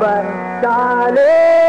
बरसाने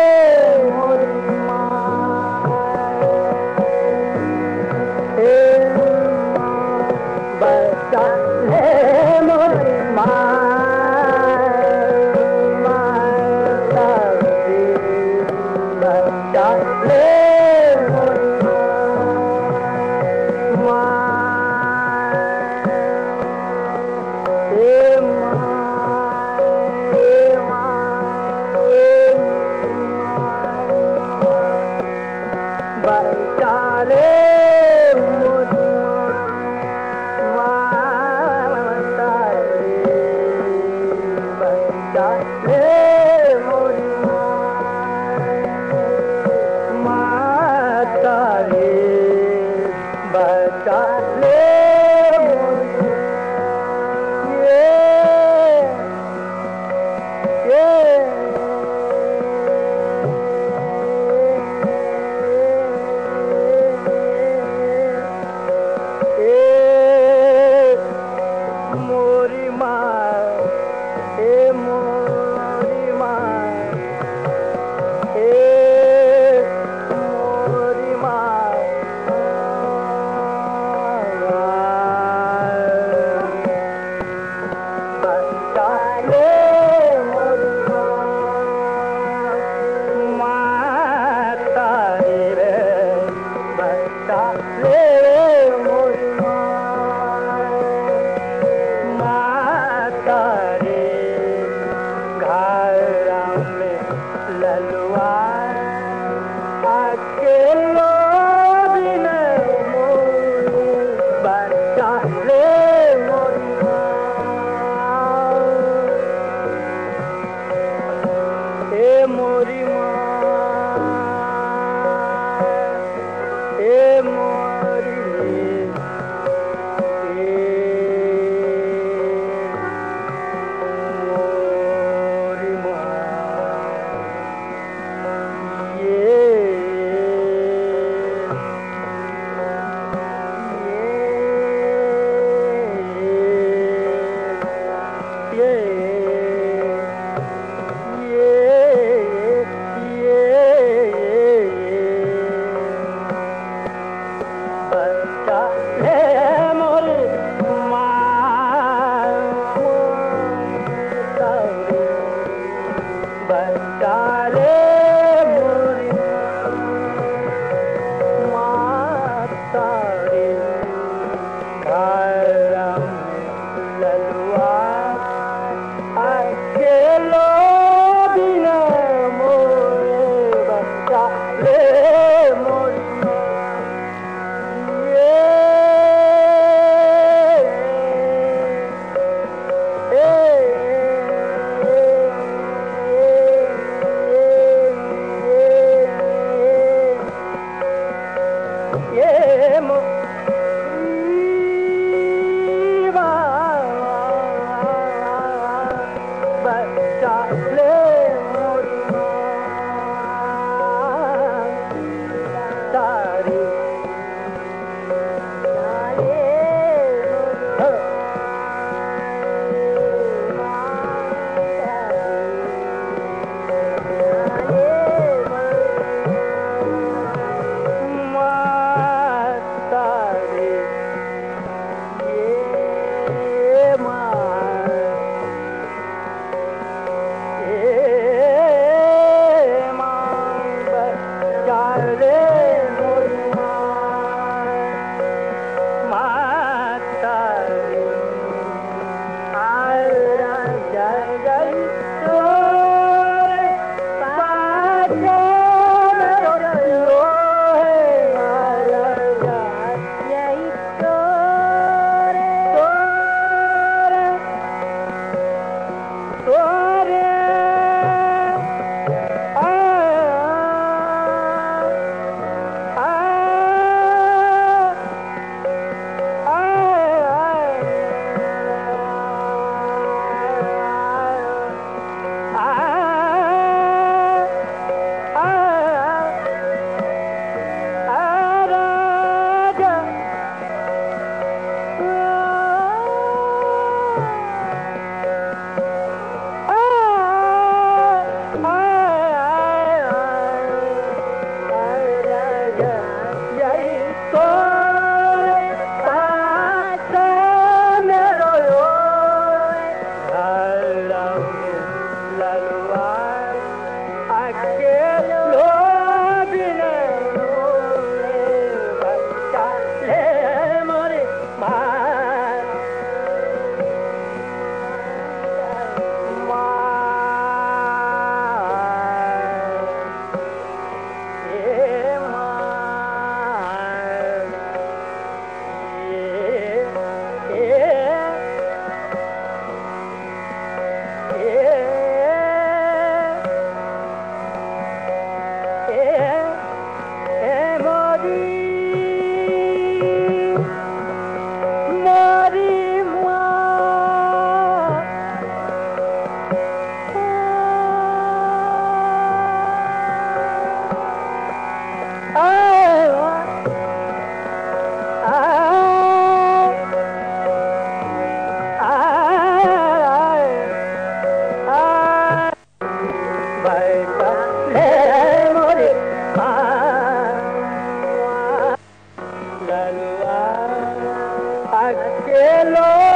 aquel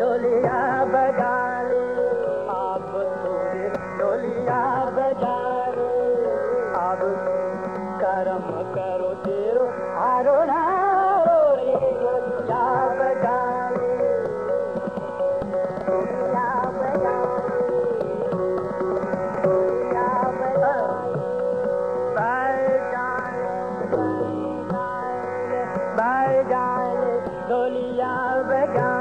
डोलिया बजार। आप तोरे डोलिया बजार। आप करम करो तेरो हर ने डोलिया बगारे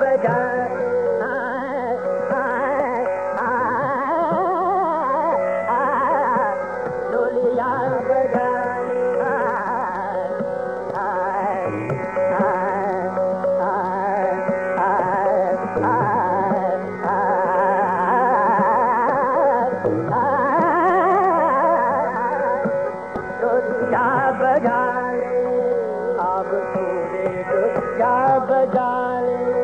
बजाए। जा बजाए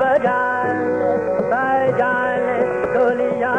बजाने डोलिया